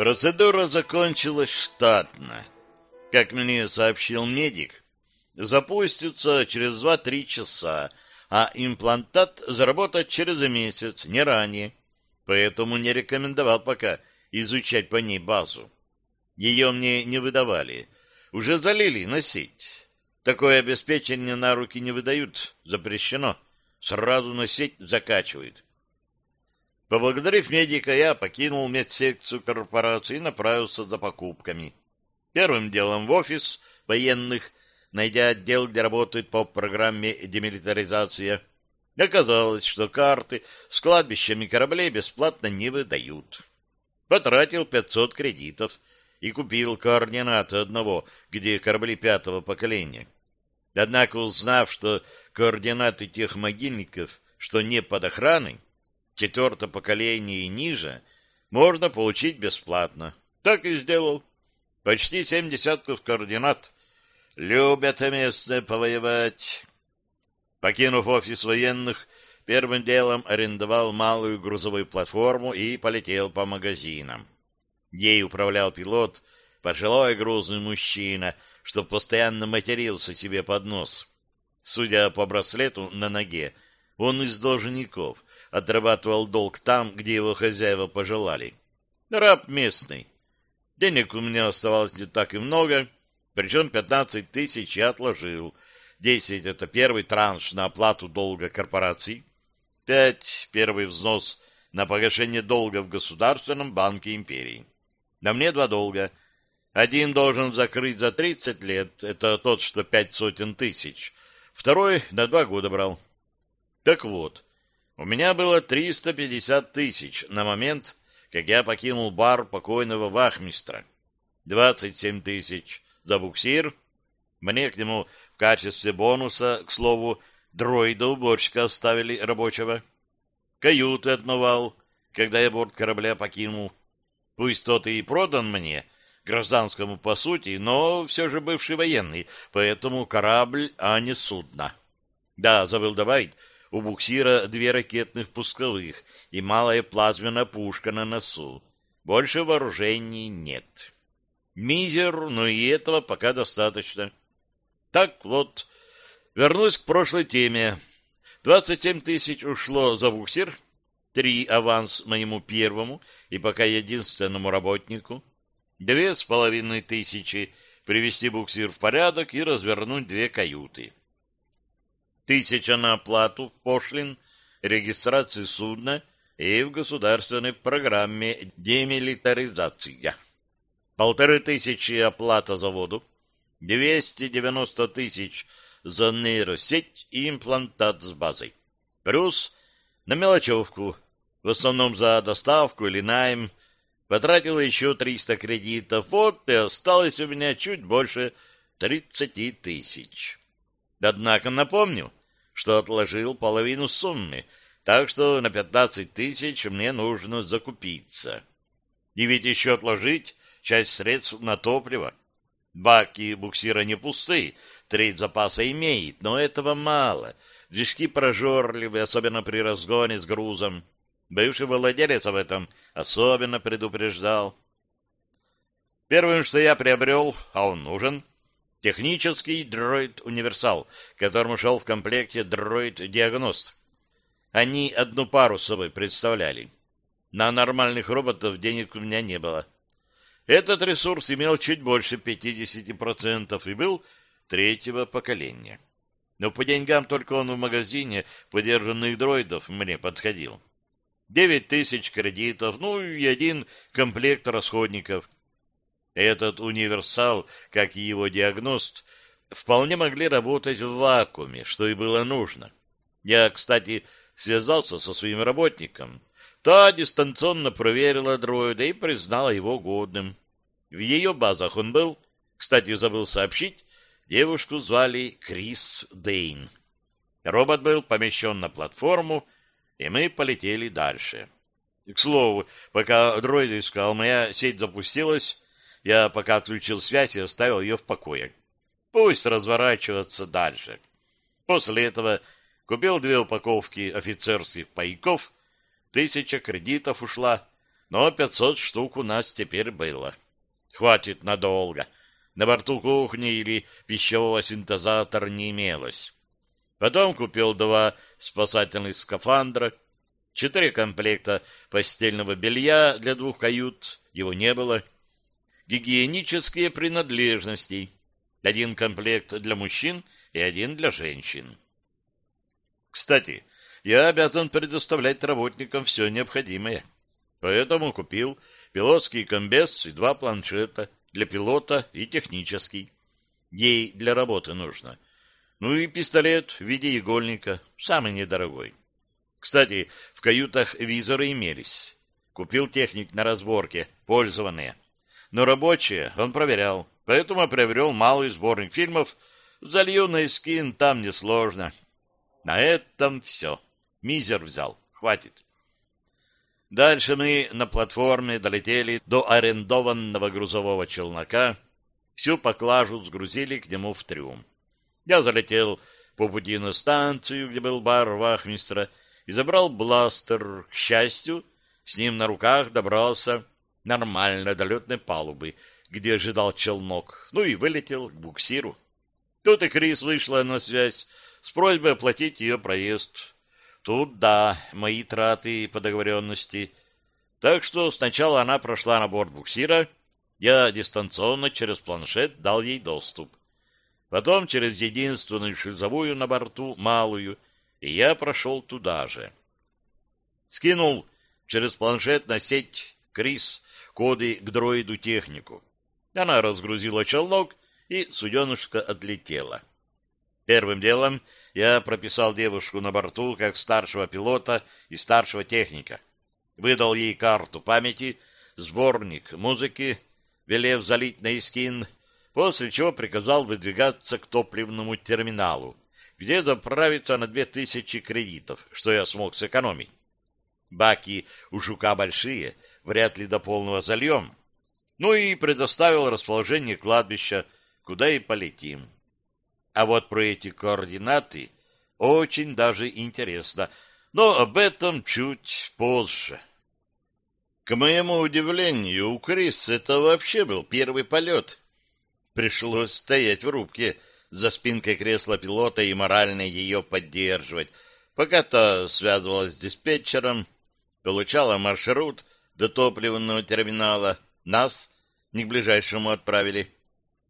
Процедура закончилась штатно. Как мне сообщил медик, запустится через 2-3 часа, а имплантат заработает через месяц, не ранее. Поэтому не рекомендовал пока изучать по ней базу. Ее мне не выдавали. Уже залили носить. Такое обеспечение на руки не выдают. Запрещено. Сразу на сеть закачивают. Поблагодарив медика, я покинул медсекцию корпорации и направился за покупками. Первым делом в офис военных, найдя отдел, где работает по программе демилитаризация. Оказалось, что карты с кладбищами кораблей бесплатно не выдают. Потратил 500 кредитов и купил координаты одного, где корабли пятого поколения. Однако, узнав, что координаты тех могильников, что не под охраной, четвертое поколение и ниже, можно получить бесплатно. Так и сделал. Почти семь десятков координат. Любят местные повоевать. Покинув офис военных, первым делом арендовал малую грузовую платформу и полетел по магазинам. Ей управлял пилот, пожилой грузный мужчина, что постоянно матерился себе под нос. Судя по браслету на ноге, он из должников, отрабатывал долг там, где его хозяева пожелали. Раб местный. Денег у меня оставалось не так и много, причем 15 тысяч я отложил. 10 — это первый транш на оплату долга корпораций, 5 — первый взнос на погашение долга в Государственном банке империи. На мне два долга. Один должен закрыть за 30 лет, это тот, что пять сотен тысяч. Второй на два года брал. Так вот, у меня было 350 тысяч на момент, как я покинул бар покойного вахмистра. 27 тысяч за буксир. Мне к нему в качестве бонуса, к слову, дроида-уборщика оставили рабочего. Каюты отмывал, когда я борт корабля покинул. Пусть тот и продан мне, гражданскому по сути, но все же бывший военный, поэтому корабль, а не судно. Да, забыл добавить, у буксира две ракетных пусковых и малая плазменная пушка на носу. Больше вооружений нет. Мизер, но и этого пока достаточно. Так вот, вернусь к прошлой теме. 27 тысяч ушло за буксир, три аванс моему первому и пока единственному работнику, две с половиной тысячи привести буксир в порядок и развернуть две каюты тысяча на оплату пошлин, регистрации судна и в государственной программе демилитаризация. Полторы тысячи оплата за воду, 290 тысяч за нейросеть и имплантат с базой. Плюс на мелочевку, в основном за доставку или найм, потратил еще 300 кредитов, вот и осталось у меня чуть больше 30 тысяч. Однако напомню, что отложил половину суммы, так что на пятнадцать тысяч мне нужно закупиться. И ведь еще отложить часть средств на топливо. Баки буксира не пустые, треть запаса имеет, но этого мало. Движки прожорливы, особенно при разгоне с грузом. Бывший владелец об этом особенно предупреждал. Первым, что я приобрел, а он нужен, Технический дроид-универсал, которому шел в комплекте дроид-диагност. Они одну пару с собой представляли. На нормальных роботов денег у меня не было. Этот ресурс имел чуть больше 50% и был третьего поколения. Но по деньгам только он в магазине подержанных дроидов мне подходил. Девять тысяч кредитов, ну и один комплект расходников — этот универсал, как и его диагност, вполне могли работать в вакууме, что и было нужно. Я, кстати, связался со своим работником. Та дистанционно проверила дроида и признала его годным. В ее базах он был. Кстати, забыл сообщить, девушку звали Крис Дейн. Робот был помещен на платформу, и мы полетели дальше. К слову, пока дроид искал, моя сеть запустилась, я пока отключил связь и оставил ее в покое. Пусть разворачиваться дальше. После этого купил две упаковки офицерских пайков, тысяча кредитов ушла, но 500 штук у нас теперь было. Хватит надолго. На борту кухни или пищевого синтезатора не имелось. Потом купил два спасательных скафандра, четыре комплекта постельного белья для двух кают, его не было, гигиенические принадлежности, один комплект для мужчин и один для женщин. Кстати, я обязан предоставлять работникам все необходимое. Поэтому купил пилотский комбез и два планшета для пилота и технический. Ей для работы нужно. Ну и пистолет в виде игольника, самый недорогой. Кстати, в каютах визоры имелись. Купил техник на разборке, пользованные. Но рабочие он проверял, поэтому приобрел малый сборник фильмов. Залью на скин, там несложно. На этом все. Мизер взял. Хватит. Дальше мы на платформе долетели до арендованного грузового челнока. Всю поклажу сгрузили к нему в трюм. Я залетел по пути на станцию, где был бар вахмистра, и забрал бластер. К счастью, с ним на руках добрался нормально до летной палубы, где ожидал челнок, ну и вылетел к буксиру. Тут и Крис вышла на связь с просьбой оплатить ее проезд. Тут, да, мои траты по договоренности. Так что сначала она прошла на борт буксира, я дистанционно через планшет дал ей доступ. Потом через единственную шлюзовую на борту, малую, и я прошел туда же. Скинул через планшет на сеть Крис коды к дроиду-технику. Она разгрузила челнок, и суденышко отлетело. Первым делом я прописал девушку на борту как старшего пилота и старшего техника. Выдал ей карту памяти, сборник музыки, велев залить на искин, после чего приказал выдвигаться к топливному терминалу, где заправиться на две тысячи кредитов, что я смог сэкономить. Баки у Жука большие, вряд ли до полного зальем. Ну и предоставил расположение кладбища, куда и полетим. А вот про эти координаты очень даже интересно, но об этом чуть позже. К моему удивлению, у Крис это вообще был первый полет. Пришлось стоять в рубке за спинкой кресла пилота и морально ее поддерживать, пока то связывалась с диспетчером, получала маршрут до топливного терминала, нас не к ближайшему отправили.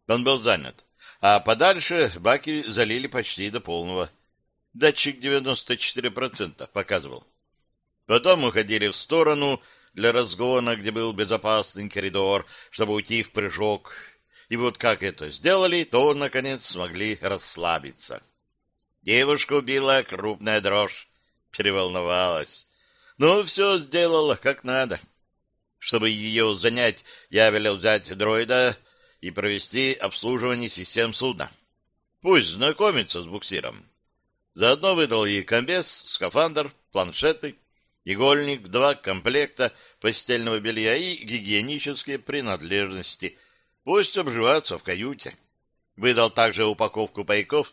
Он был занят а подальше баки залили почти до полного. Датчик 94% показывал. Потом уходили в сторону для разгона, где был безопасный коридор, чтобы уйти в прыжок. И вот как это сделали, то, наконец, смогли расслабиться. Девушку убила крупная дрожь, переволновалась. Ну, все сделала как надо. Чтобы ее занять, я велел взять дроида, и провести обслуживание систем судна. Пусть знакомится с буксиром. Заодно выдал ей комбез, скафандр, планшеты, игольник, два комплекта постельного белья и гигиенические принадлежности. Пусть обживаются в каюте. Выдал также упаковку пайков.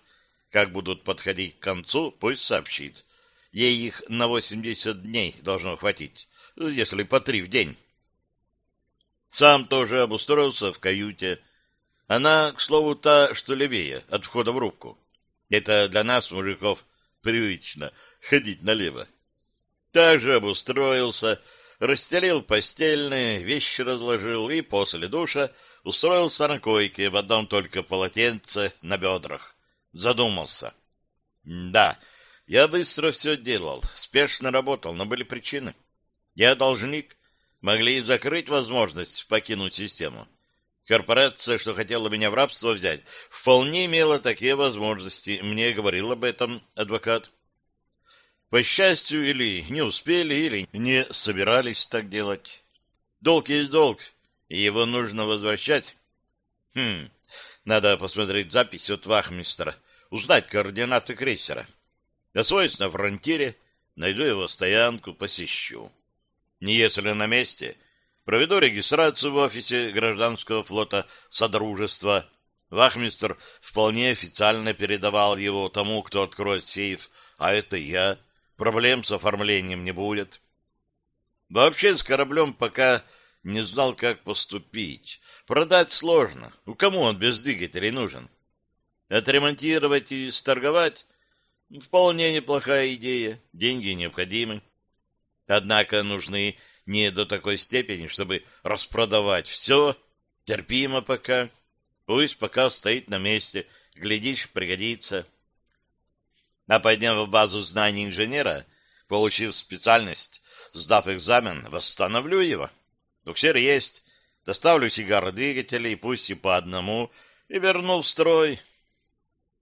Как будут подходить к концу, пусть сообщит. Ей их на 80 дней должно хватить, если по три в день. Сам тоже обустроился в каюте. Она, к слову, та, что левее, от входа в рубку. Это для нас, мужиков, привычно ходить налево. Также обустроился, расстелил постельные, вещи разложил и после душа устроился на койке в одном только полотенце на бедрах. Задумался. Да, я быстро все делал, спешно работал, но были причины. Я должник, могли закрыть возможность покинуть систему. Корпорация, что хотела меня в рабство взять, вполне имела такие возможности. Мне говорил об этом адвокат. По счастью, или не успели, или не собирались так делать. Долг есть долг, и его нужно возвращать. Хм, надо посмотреть запись от вахмистра, узнать координаты крейсера. Освоюсь на фронтире, найду его стоянку, посещу. Если на месте, проведу регистрацию в офисе гражданского флота Содружества. Вахмистр вполне официально передавал его тому, кто откроет сейф, а это я. Проблем с оформлением не будет. Вообще с кораблем пока не знал, как поступить. Продать сложно. У кому он без двигателей нужен? Отремонтировать и сторговать — вполне неплохая идея. Деньги необходимы. Однако нужны не до такой степени, чтобы распродавать все. Терпимо пока. Пусть пока стоит на месте. Глядишь, пригодится. А подняв базу знаний инженера, получив специальность, сдав экзамен, восстановлю его. Буксир есть. Доставлю сигары двигателей, пусть и по одному, и верну в строй.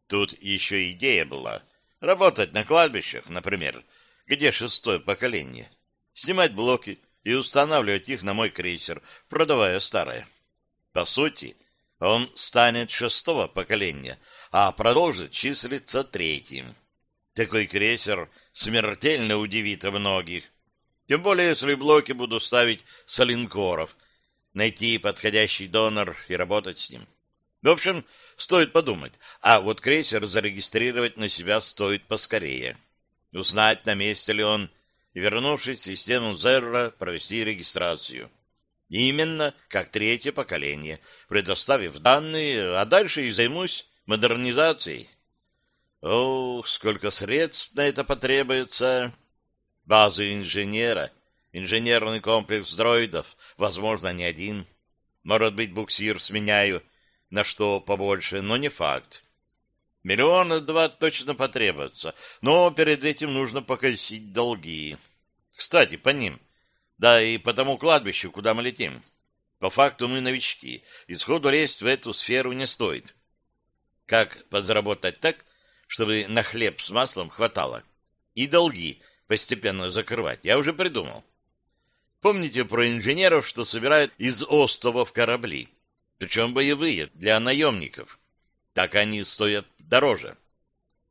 Тут еще идея была. Работать на кладбищах, например, где шестое поколение. Снимать блоки и устанавливать их на мой крейсер, продавая старое. По сути, он станет шестого поколения, а продолжит числиться третьим. Такой крейсер смертельно удивит многих. Тем более, если блоки буду ставить с линкоров, найти подходящий донор и работать с ним. В общем, стоит подумать. А вот крейсер зарегистрировать на себя стоит поскорее. Узнать, на месте ли он, и, вернувшись в систему Зерра, провести регистрацию. Именно как третье поколение, предоставив данные, а дальше и займусь модернизацией. Ох, сколько средств на это потребуется! Базу инженера, инженерный комплекс дроидов, возможно, не один. Может быть, буксир сменяю, на что побольше, но не факт. Миллиона два точно потребуется, но перед этим нужно покосить долги. Кстати, по ним. Да и по тому кладбищу, куда мы летим. По факту мы новички, и сходу лезть в эту сферу не стоит. Как подзаработать так, чтобы на хлеб с маслом хватало? И долги постепенно закрывать я уже придумал. Помните про инженеров, что собирают из остовов корабли? Причем боевые, для наемников. Так они стоят дороже.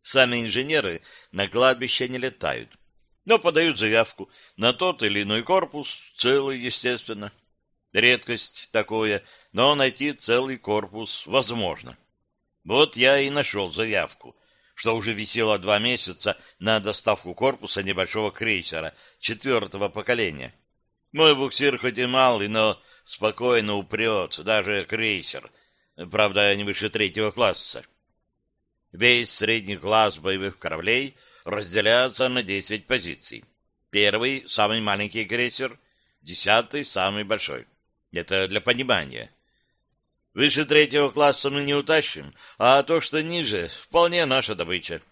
Сами инженеры на кладбище не летают, но подают заявку на тот или иной корпус, целый, естественно. Редкость такое, но найти целый корпус возможно. Вот я и нашел заявку, что уже висело два месяца на доставку корпуса небольшого крейсера четвертого поколения. Мой буксир хоть и малый, но спокойно упрется, даже крейсер, правда, не выше третьего класса. Весь средний класс боевых кораблей разделяется на 10 позиций. Первый — самый маленький крейсер, десятый — самый большой. Это для понимания. Выше третьего класса мы не утащим, а то, что ниже, вполне наша добыча.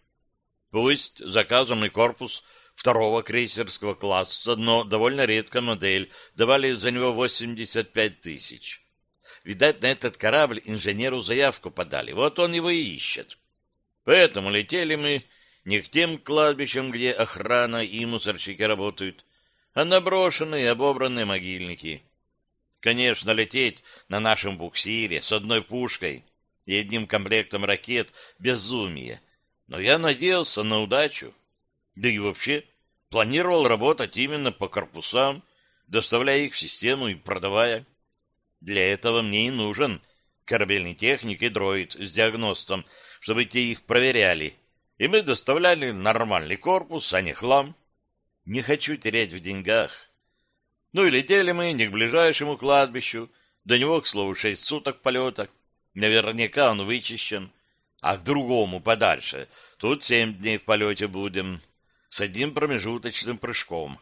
Пусть заказанный корпус второго крейсерского класса, но довольно редкая модель, давали за него 85 тысяч. Видать, на этот корабль инженеру заявку подали, вот он его и ищет. Поэтому летели мы не к тем кладбищам, где охрана и мусорщики работают, а на брошенные обобранные могильники. Конечно, лететь на нашем буксире с одной пушкой и одним комплектом ракет — безумие. Но я надеялся на удачу. Да и вообще планировал работать именно по корпусам, доставляя их в систему и продавая. Для этого мне и нужен корабельный техник и дроид с диагностом — чтобы те их проверяли, и мы доставляли нормальный корпус, а не хлам. Не хочу терять в деньгах. Ну и летели мы не к ближайшему кладбищу, до него, к слову, шесть суток полета. Наверняка он вычищен. А к другому подальше. Тут семь дней в полете будем. С одним промежуточным прыжком.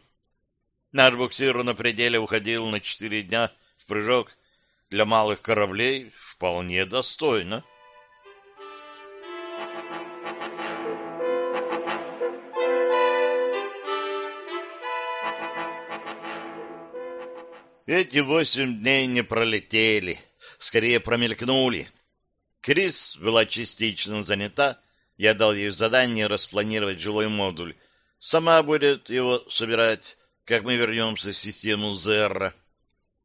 Наш буксир на пределе уходил на четыре дня в прыжок. Для малых кораблей вполне достойно. Эти восемь дней не пролетели, скорее промелькнули. Крис была частично занята, я дал ей задание распланировать жилой модуль. Сама будет его собирать, как мы вернемся в систему Зерра.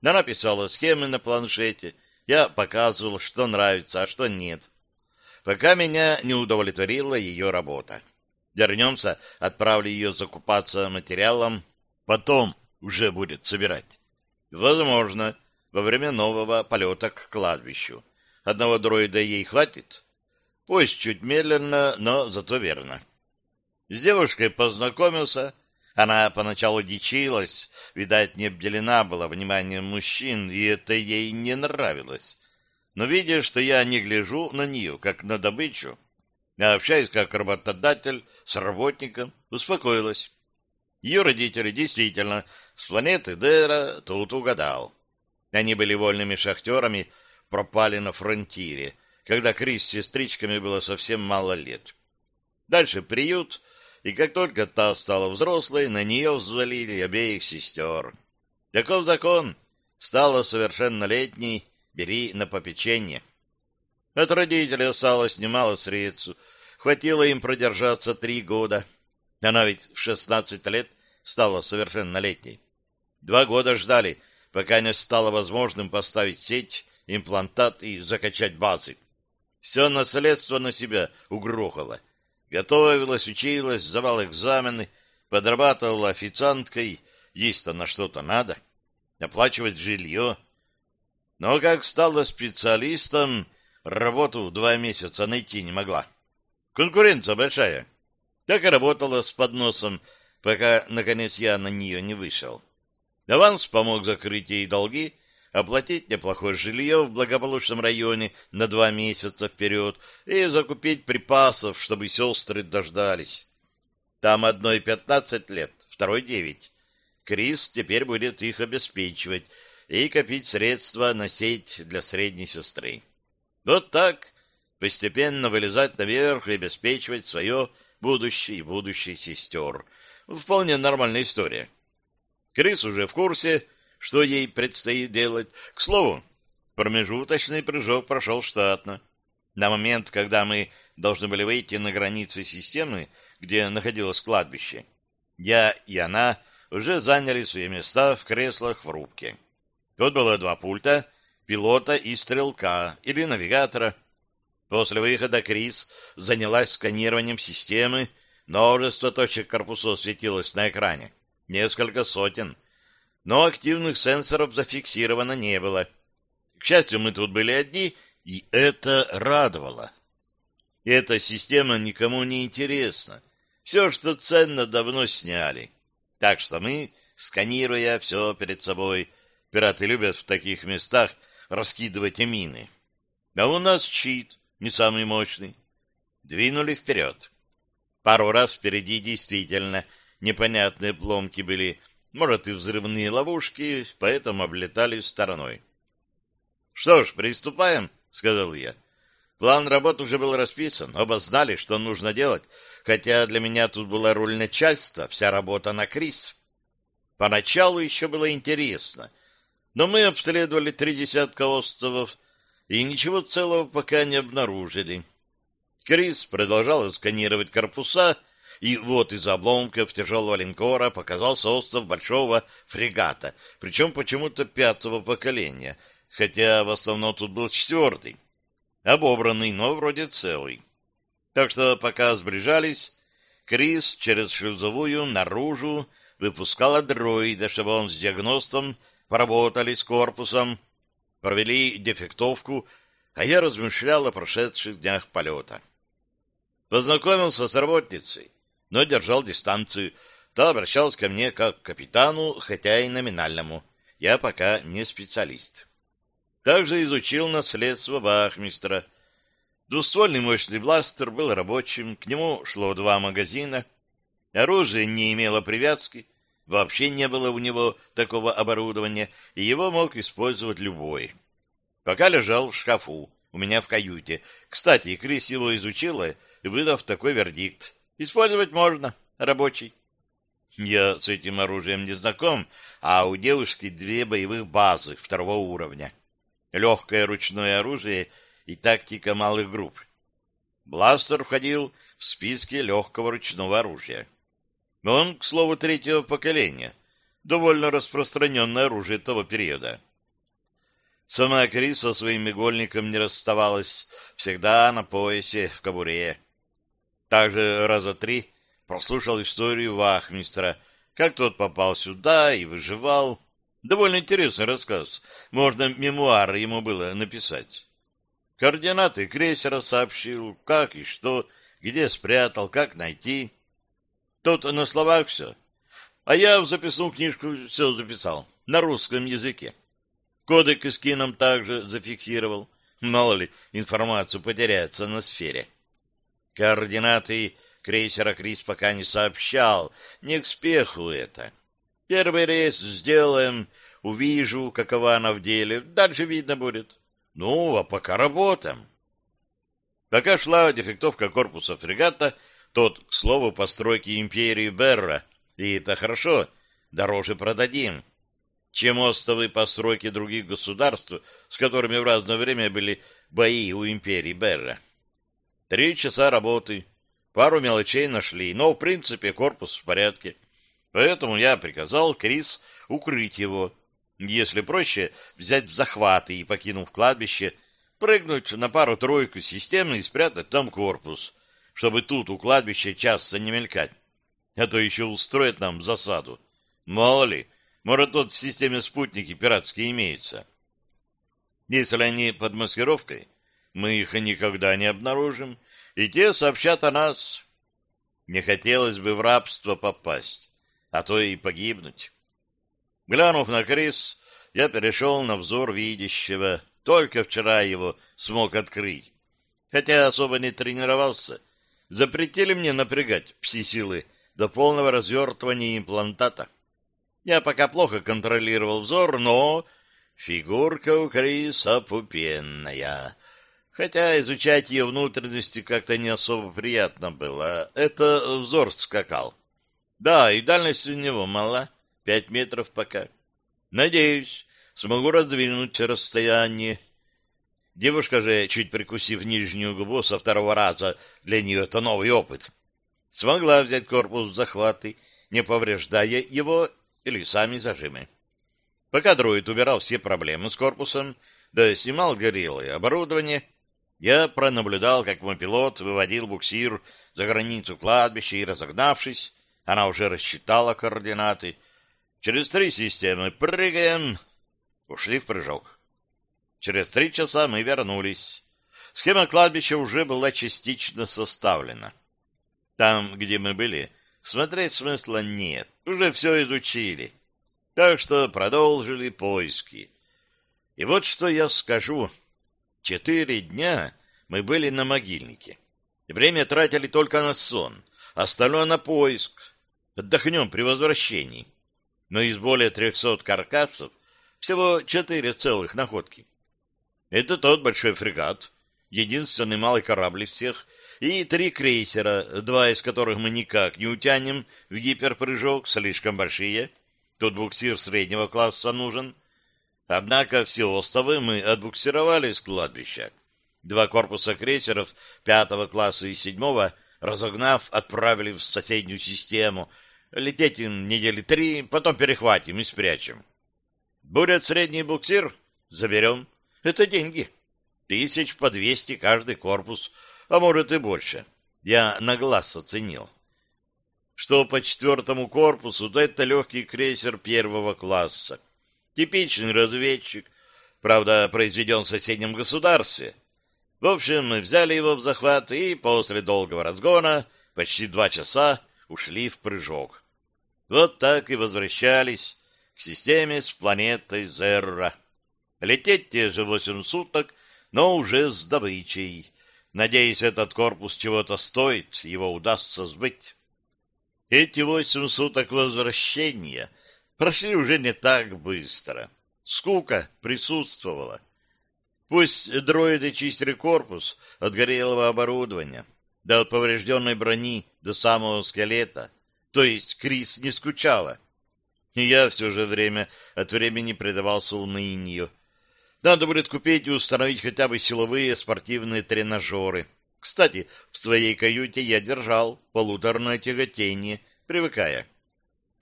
Она писала схемы на планшете, я показывал, что нравится, а что нет. Пока меня не удовлетворила ее работа. Вернемся, отправлю ее закупаться материалом, потом уже будет собирать. Возможно, во время нового полета к кладбищу. Одного дроида ей хватит? Пусть чуть медленно, но зато верно. С девушкой познакомился, Она поначалу дичилась, видать, не обделена была вниманием мужчин, и это ей не нравилось. Но видя, что я не гляжу на нее, как на добычу, а общаюсь как работодатель с работником, успокоилась. Ее родители действительно с планеты Дера тут угадал. Они были вольными шахтерами, пропали на фронтире, когда Крис с сестричками было совсем мало лет. Дальше приют, и как только та стала взрослой, на нее взвалили обеих сестер. Таков закон. Стала совершеннолетней, бери на попечение. От родителей осталось немало средств, хватило им продержаться три года. Она ведь в шестнадцать лет стала совершеннолетней. Два года ждали, пока не стало возможным поставить сеть, имплантат и закачать базы. Все наследство на себя угрохало. Готовилась, училась, сдавала экзамены, подрабатывала официанткой, есть-то на что-то надо, оплачивать жилье. Но как стала специалистом, работу два месяца найти не могла. Конкуренция большая. Так и работала с подносом, пока, наконец, я на нее не вышел. Аванс помог закрыть ей долги, оплатить неплохое жилье в благополучном районе на два месяца вперед и закупить припасов, чтобы сестры дождались. Там одной пятнадцать лет, второй девять. Крис теперь будет их обеспечивать и копить средства на сеть для средней сестры. Вот так постепенно вылезать наверх и обеспечивать свое будущее и будущее сестер. Вполне нормальная история. Крис уже в курсе, что ей предстоит делать. К слову, промежуточный прыжок прошел штатно. На момент, когда мы должны были выйти на границы системы, где находилось кладбище, я и она уже заняли свои места в креслах в рубке. Тут было два пульта, пилота и стрелка, или навигатора. После выхода Крис занялась сканированием системы, множество точек корпусов светилось на экране, несколько сотен — но активных сенсоров зафиксировано не было. К счастью, мы тут были одни, и это радовало. Эта система никому не интересна. Все, что ценно, давно сняли. Так что мы, сканируя все перед собой, пираты любят в таких местах раскидывать мины. А у нас щит, не самый мощный. Двинули вперед. Пару раз впереди действительно непонятные пломки были, может, и взрывные ловушки, поэтому облетали стороной. — Что ж, приступаем, — сказал я. План работы уже был расписан, оба знали, что нужно делать, хотя для меня тут была роль начальства, вся работа на Крис. Поначалу еще было интересно, но мы обследовали три десятка островов и ничего целого пока не обнаружили. Крис продолжал сканировать корпуса, и вот из обломков тяжелого линкора показался остров большого фрегата, причем почему-то пятого поколения, хотя в основном тут был четвертый. Обобранный, но вроде целый. Так что пока сближались, Крис через шлюзовую наружу выпускала дроида, чтобы он с диагностом поработали с корпусом, провели дефектовку, а я размышлял о прошедших днях полета. Познакомился с работницей но держал дистанцию. Та обращалась ко мне как к капитану, хотя и номинальному. Я пока не специалист. Также изучил наследство Бахмистра. Двуствольный мощный бластер был рабочим, к нему шло два магазина. Оружие не имело привязки, вообще не было у него такого оборудования, и его мог использовать любой. Пока лежал в шкафу, у меня в каюте. Кстати, Крис его изучила, выдав такой вердикт. Использовать можно, рабочий. Я с этим оружием не знаком, а у девушки две боевых базы второго уровня. Легкое ручное оружие и тактика малых групп. Бластер входил в списки легкого ручного оружия. Он, к слову, третьего поколения, довольно распространенное оружие того периода. Сама Крис со своим игольником не расставалась, всегда на поясе, в кобуре. Также раза три прослушал историю Вахмистра, как тот попал сюда и выживал. Довольно интересный рассказ. Можно мемуары ему было написать. Координаты крейсера сообщил, как и что, где спрятал, как найти. Тут на словах все. А я в записную книжку все записал, на русском языке. Коды к эскинам также зафиксировал. Мало ли, информацию потеряется на сфере. Координаты крейсера Крис пока не сообщал, не к спеху это. Первый рейс сделаем, увижу, какова она в деле, дальше видно будет. Ну, а пока работаем. Пока шла дефектовка корпуса фрегата, тот, к слову, постройки империи Берра, и это хорошо, дороже продадим, чем остовы постройки других государств, с которыми в разное время были бои у империи Берра. Три часа работы, пару мелочей нашли, но, в принципе, корпус в порядке. Поэтому я приказал Крис укрыть его, если проще, взять в захваты и, покинув кладбище, прыгнуть на пару-тройку системы и спрятать там корпус, чтобы тут у кладбища часто не мелькать. А то еще устроят нам засаду. Мало ли, может, тут в системе спутники пиратские имеются. Если они под маскировкой, мы их никогда не обнаружим, и те сообщат о нас. Не хотелось бы в рабство попасть, а то и погибнуть. Глянув на Крис, я перешел на взор видящего. Только вчера его смог открыть. Хотя особо не тренировался. Запретили мне напрягать пси-силы до полного развертывания имплантата. Я пока плохо контролировал взор, но фигурка у Криса пупенная. Хотя изучать ее внутренности как-то не особо приятно было. Это взор скакал. Да, и дальность у него мала. Пять метров пока. Надеюсь, смогу раздвинуть расстояние. Девушка же, чуть прикусив нижнюю губу со второго раза, для нее это новый опыт, смогла взять корпус в захваты, не повреждая его или сами зажимы. Пока дроид убирал все проблемы с корпусом, да снимал горелое оборудование, я пронаблюдал, как мой пилот выводил буксир за границу кладбища и, разогнавшись, она уже рассчитала координаты, Через три системы прыгаем. Ушли в прыжок. Через три часа мы вернулись. Схема кладбища уже была частично составлена. Там, где мы были, смотреть смысла нет. Уже все изучили. Так что продолжили поиски. И вот что я скажу. Четыре дня мы были на могильнике. Время тратили только на сон, остальное на поиск. Отдохнем при возвращении но из более трехсот каркасов всего четыре целых находки. Это тот большой фрегат, единственный малый корабль из всех, и три крейсера, два из которых мы никак не утянем в гиперпрыжок, слишком большие. Тут буксир среднего класса нужен. Однако все остовы мы отбуксировали с кладбища. Два корпуса крейсеров пятого класса и седьмого, разогнав, отправили в соседнюю систему — Лететь им недели три, потом перехватим и спрячем. Будет средний буксир — заберем. Это деньги. Тысяч по двести каждый корпус, а может и больше. Я на глаз оценил. Что по четвертому корпусу, то это легкий крейсер первого класса. Типичный разведчик, правда, произведен в соседнем государстве. В общем, мы взяли его в захват и после долгого разгона, почти два часа, ушли в прыжок. Вот так и возвращались к системе с планетой Зерра. Лететь те же восемь суток, но уже с добычей. Надеюсь, этот корпус чего-то стоит, его удастся сбыть. Эти восемь суток возвращения прошли уже не так быстро. Скука присутствовала. Пусть дроиды чистили корпус от горелого оборудования, да от поврежденной брони до самого скелета. То есть Крис не скучала. И я все же время от времени предавался унынию. Надо будет купить и установить хотя бы силовые спортивные тренажеры. Кстати, в своей каюте я держал полуторное тяготение, привыкая.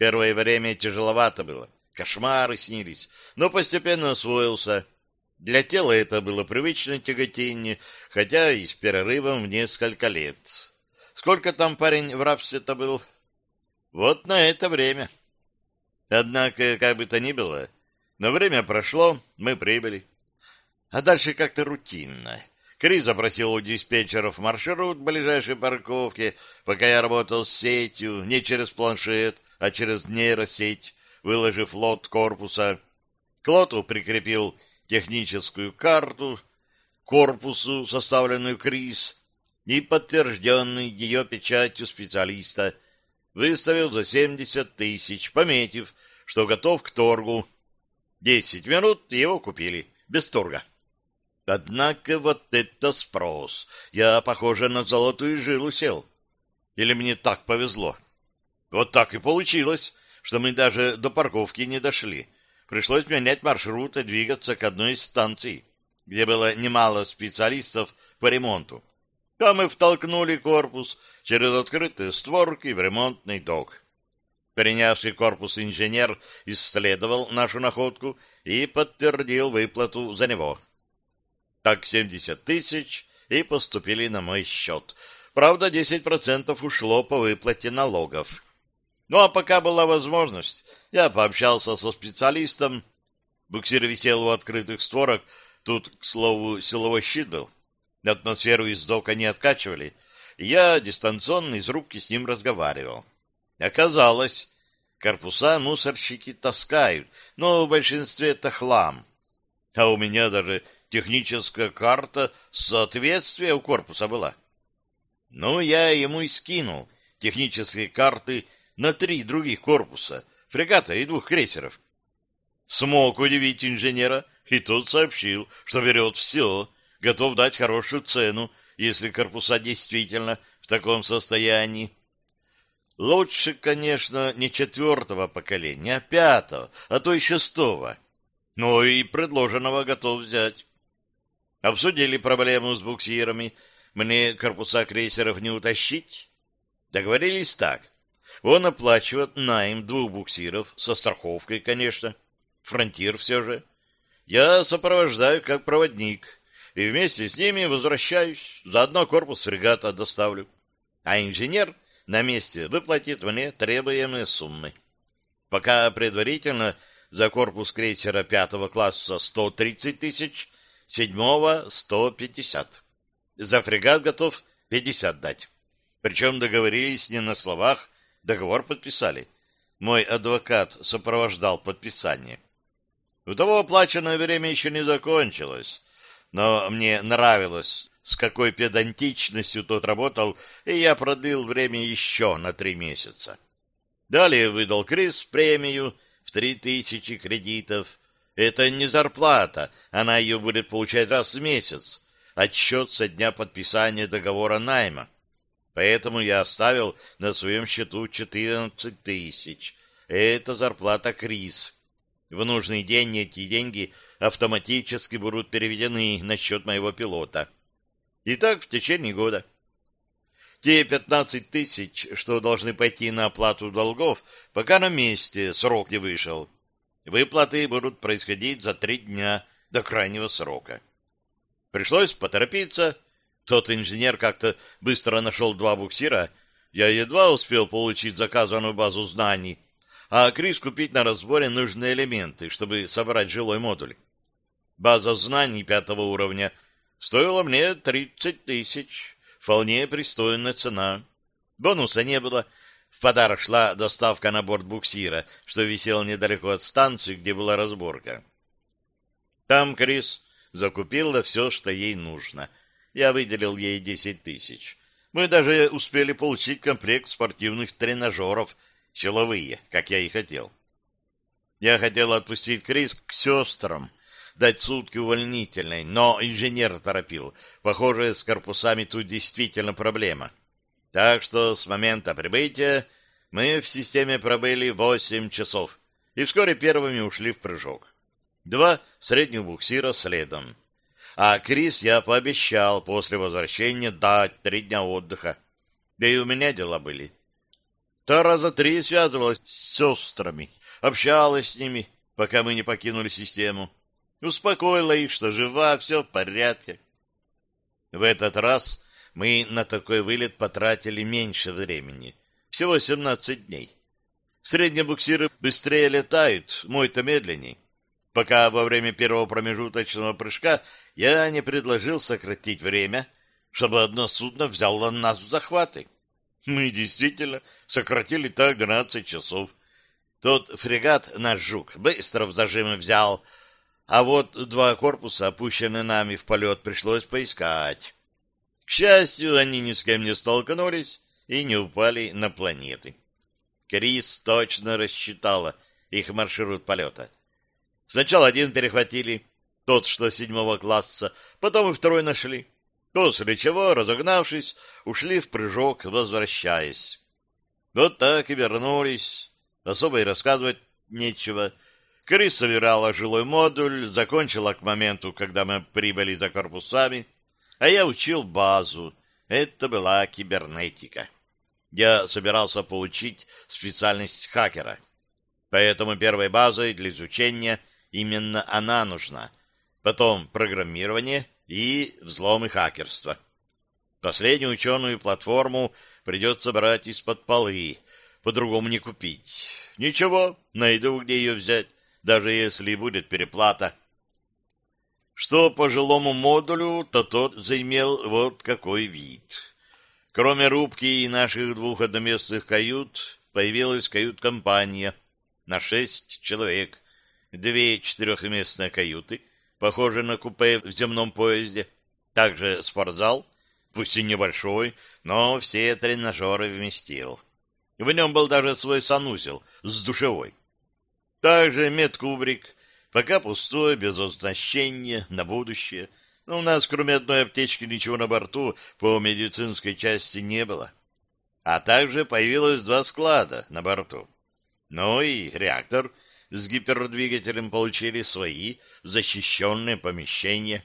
Первое время тяжеловато было, кошмары снились, но постепенно освоился. Для тела это было привычное тяготение, хотя и с перерывом в несколько лет. Сколько там парень в рабстве-то был? Вот на это время. Однако, как бы то ни было, но время прошло, мы прибыли. А дальше как-то рутинно. Крис запросил у диспетчеров маршрут ближайшей парковки, пока я работал с сетью, не через планшет, а через нейросеть, выложив лот корпуса. К лоту прикрепил техническую карту, корпусу, составленную КРИС, и подтвержденный ее печатью специалиста, выставил за 70 тысяч, пометив, что готов к торгу. Десять минут его купили, без торга. Однако вот это спрос. Я, похоже, на золотую жилу сел. Или мне так повезло? Вот так и получилось, что мы даже до парковки не дошли. Пришлось менять маршрут и двигаться к одной из станций, где было немало специалистов по ремонту. Там мы втолкнули корпус через открытые створки в ремонтный док. Принявший корпус инженер исследовал нашу находку и подтвердил выплату за него. Так 70 тысяч и поступили на мой счет. Правда, 10% ушло по выплате налогов. Ну, а пока была возможность, я пообщался со специалистом. Буксир висел у открытых створок. Тут, к слову, силовой щит был. Атмосферу из дока не откачивали. Я дистанционно из рубки с ним разговаривал. Оказалось, корпуса мусорщики таскают, но в большинстве это хлам. А у меня даже техническая карта соответствия у корпуса была. Ну, я ему и скинул технические карты на три других корпуса, фрегата и двух крейсеров. Смог удивить инженера, и тот сообщил, что берет все, готов дать хорошую цену, если корпуса действительно в таком состоянии. Лучше, конечно, не четвертого поколения, а пятого, а то и шестого. Но и предложенного готов взять. Обсудили проблему с буксирами. Мне корпуса крейсеров не утащить. Договорились так. Он оплачивает найм двух буксиров, со страховкой, конечно. Фронтир все же. Я сопровождаю как проводник, и вместе с ними возвращаюсь. Заодно корпус фрегата доставлю. А инженер на месте выплатит мне требуемые суммы. Пока предварительно за корпус крейсера пятого класса 130 тысяч, седьмого — сто пятьдесят. За фрегат готов пятьдесят дать. Причем договорились не на словах, договор подписали. Мой адвокат сопровождал подписание. У того оплаченное время еще не закончилось, но мне нравилось, с какой педантичностью тот работал, и я продлил время еще на три месяца. Далее выдал Крис премию в три тысячи кредитов, это не зарплата, она ее будет получать раз в месяц, отчет со дня подписания договора найма. Поэтому я оставил на своем счету 14 тысяч. Это зарплата Крис. В нужный день эти деньги автоматически будут переведены на счет моего пилота. И так в течение года. Те 15 тысяч, что должны пойти на оплату долгов, пока на месте срок не вышел. Выплаты будут происходить за три дня до крайнего срока. Пришлось поторопиться. Тот инженер как-то быстро нашел два буксира. Я едва успел получить заказанную базу знаний, а Крис купить на разборе нужные элементы, чтобы собрать жилой модуль. База знаний пятого уровня стоила мне 30 тысяч. Вполне пристойная цена. Бонуса не было, в подарок шла доставка на борт буксира, что висел недалеко от станции, где была разборка. Там Крис закупила все, что ей нужно. Я выделил ей десять тысяч. Мы даже успели получить комплект спортивных тренажеров, силовые, как я и хотел. Я хотел отпустить Крис к сестрам, дать сутки увольнительной, но инженер торопил. Похоже, с корпусами тут действительно проблема. — так что с момента прибытия мы в системе пробыли восемь часов и вскоре первыми ушли в прыжок. Два средних буксира следом. А Крис я пообещал после возвращения дать три дня отдыха. Да и у меня дела были. Та раза три связывалась с сестрами, общалась с ними, пока мы не покинули систему. Успокоила их, что жива, все в порядке. В этот раз мы на такой вылет потратили меньше времени. Всего 17 дней. Средние буксиры быстрее летают, мой-то медленней. Пока во время первого промежуточного прыжка я не предложил сократить время, чтобы одно судно взяло нас в захваты. Мы действительно сократили так 12 часов. Тот фрегат наш «Жук» быстро в зажимы взял, а вот два корпуса, опущенные нами в полет, пришлось поискать. К счастью, они ни с кем не столкнулись и не упали на планеты. Крис точно рассчитала их маршрут полета. Сначала один перехватили, тот, что седьмого класса, потом и второй нашли. После чего, разогнавшись, ушли в прыжок, возвращаясь. Вот так и вернулись. Особо и рассказывать нечего. Крис собирала жилой модуль, закончила к моменту, когда мы прибыли за корпусами, а я учил базу. Это была кибернетика. Я собирался получить специальность хакера. Поэтому первой базой для изучения именно она нужна. Потом программирование и взлом и хакерство. Последнюю ученую платформу придется брать из-под полы, по-другому не купить. Ничего, найду, где ее взять, даже если будет переплата. Что по жилому модулю, то тот заимел вот какой вид. Кроме рубки и наших двух одноместных кают, появилась кают-компания на шесть человек. Две четырехместные каюты, похожие на купе в земном поезде, также спортзал, пусть и небольшой, но все тренажеры вместил. В нем был даже свой санузел с душевой. Также медкубрик, пока пустой, без оснащения, на будущее. Но у нас, кроме одной аптечки, ничего на борту по медицинской части не было. А также появилось два склада на борту. Ну и реактор с гипердвигателем получили свои защищенные помещения.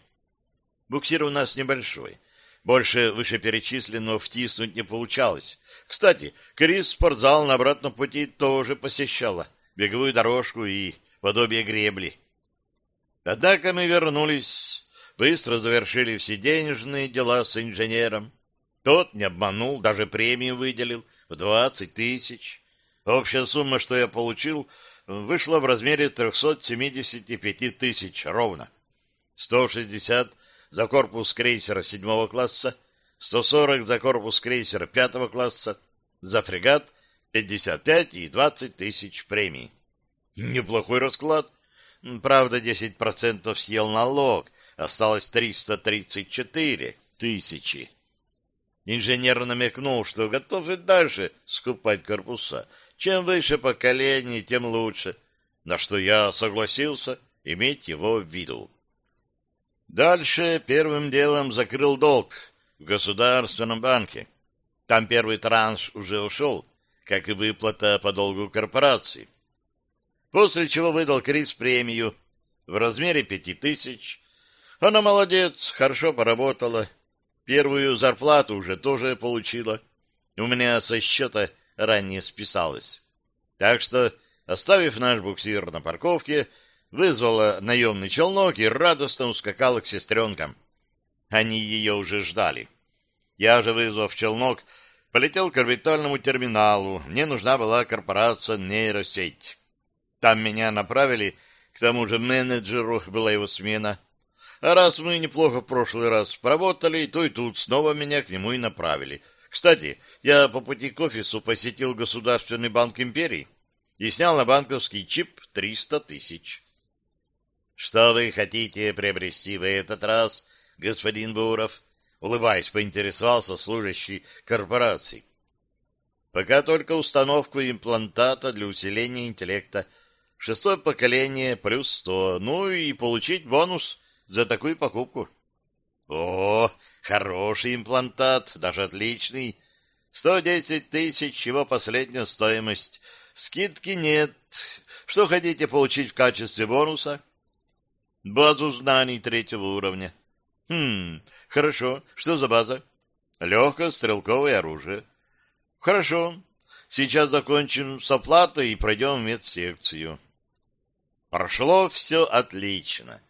Буксир у нас небольшой. Больше вышеперечисленного втиснуть не получалось. Кстати, Крис спортзал на обратном пути тоже посещала. Беговую дорожку и подобие гребли. Однако мы вернулись, быстро завершили все денежные дела с инженером. Тот не обманул, даже премию выделил в двадцать тысяч. Общая сумма, что я получил, вышла в размере 375 тысяч ровно. 160 за корпус крейсера седьмого класса, 140 за корпус крейсера пятого класса, за фрегат 55 и 20 тысяч премий. Неплохой расклад. Правда, 10% съел налог, осталось 334 тысячи. Инженер намекнул, что готов и дальше скупать корпуса. Чем выше поколение, тем лучше. На что я согласился иметь его в виду. Дальше первым делом закрыл долг в Государственном банке. Там первый транш уже ушел, как и выплата по долгу корпорации после чего выдал Крис премию в размере пяти тысяч. Она молодец, хорошо поработала. Первую зарплату уже тоже получила. У меня со счета ранее списалось. Так что, оставив наш буксир на парковке, вызвала наемный челнок и радостно ускакала к сестренкам. Они ее уже ждали. Я же, вызвав челнок, полетел к орбитальному терминалу. Мне нужна была корпорация нейросеть. Там меня направили, к тому же менеджеру была его смена. А раз мы неплохо в прошлый раз поработали, то и тут снова меня к нему и направили. Кстати, я по пути к офису посетил Государственный банк империи и снял на банковский чип 300 тысяч. Что вы хотите приобрести в этот раз, господин Буров? Улыбаясь, поинтересовался служащий корпорации. Пока только установку имплантата для усиления интеллекта Шестое поколение плюс сто. Ну и получить бонус за такую покупку. О, хороший имплантат, даже отличный. Сто десять тысяч его последняя стоимость. Скидки нет. Что хотите получить в качестве бонуса? Базу знаний третьего уровня. Хм, хорошо. Что за база? Легкое стрелковое оружие. Хорошо. Сейчас закончим с оплатой и пройдем в медсекцию. Прошло все отлично.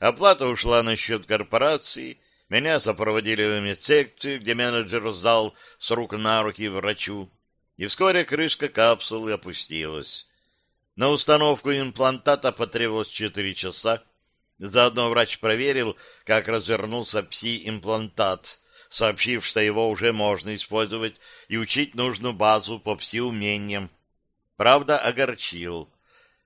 Оплата ушла на счет корпорации, меня сопроводили в медсекцию, где менеджер сдал с рук на руки врачу, и вскоре крышка капсулы опустилась. На установку имплантата потребовалось четыре часа. Заодно врач проверил, как развернулся пси-имплантат. сообщив, что его уже можно использовать и учить нужную базу по пси-умениям. Правда, огорчил.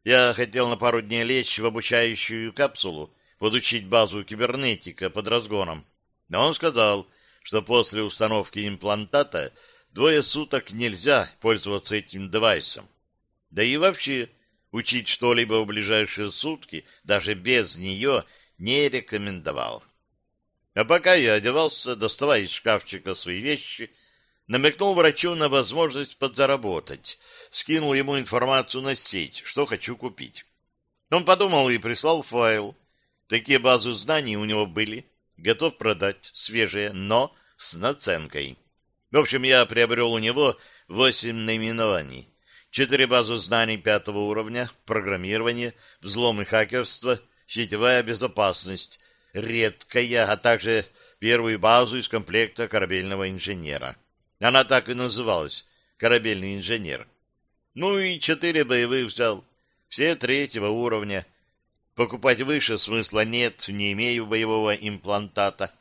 Я хотел на пару дней лечь в обучающую капсулу, подучить базу кибернетика под разгоном. Но он сказал, что после установки имплантата двое суток нельзя пользоваться этим девайсом. Да и вообще, учить что-либо в ближайшие сутки, даже без нее, не рекомендовал. А пока я одевался, доставая из шкафчика свои вещи, намекнул врачу на возможность подзаработать, скинул ему информацию на сеть, что хочу купить. Он подумал и прислал файл. Такие базы знаний у него были, готов продать, свежие, но с наценкой. В общем, я приобрел у него восемь наименований. Четыре базы знаний пятого уровня, программирование, взлом и хакерство, сетевая безопасность, редкая, а также первую базу из комплекта корабельного инженера. Она так и называлась — корабельный инженер. Ну и четыре боевых взял, все третьего уровня. Покупать выше смысла нет, не имею боевого имплантата.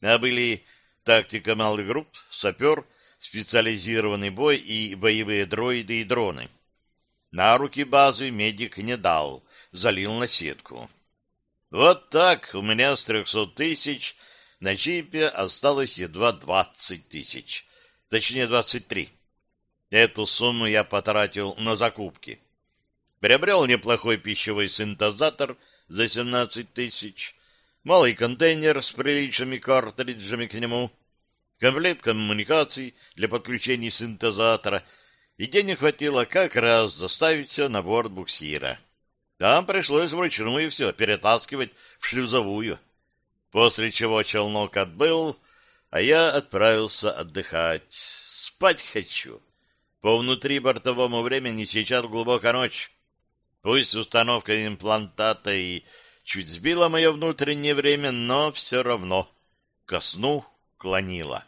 А были тактика малых групп, сапер, специализированный бой и боевые дроиды и дроны. На руки базы медик не дал, залил на сетку. Вот так у меня с трехсот тысяч на чипе осталось едва двадцать тысяч точнее 23. Эту сумму я потратил на закупки. Приобрел неплохой пищевой синтезатор за 17 тысяч, малый контейнер с приличными картриджами к нему, комплект коммуникаций для подключения синтезатора, и денег хватило как раз заставить все на борт буксира. Там пришлось вручную все перетаскивать в шлюзовую, после чего челнок отбыл, а я отправился отдыхать. Спать хочу. По внутрибортовому времени сейчас глубокая ночь. Пусть установка имплантата и чуть сбила мое внутреннее время, но все равно ко сну клонила.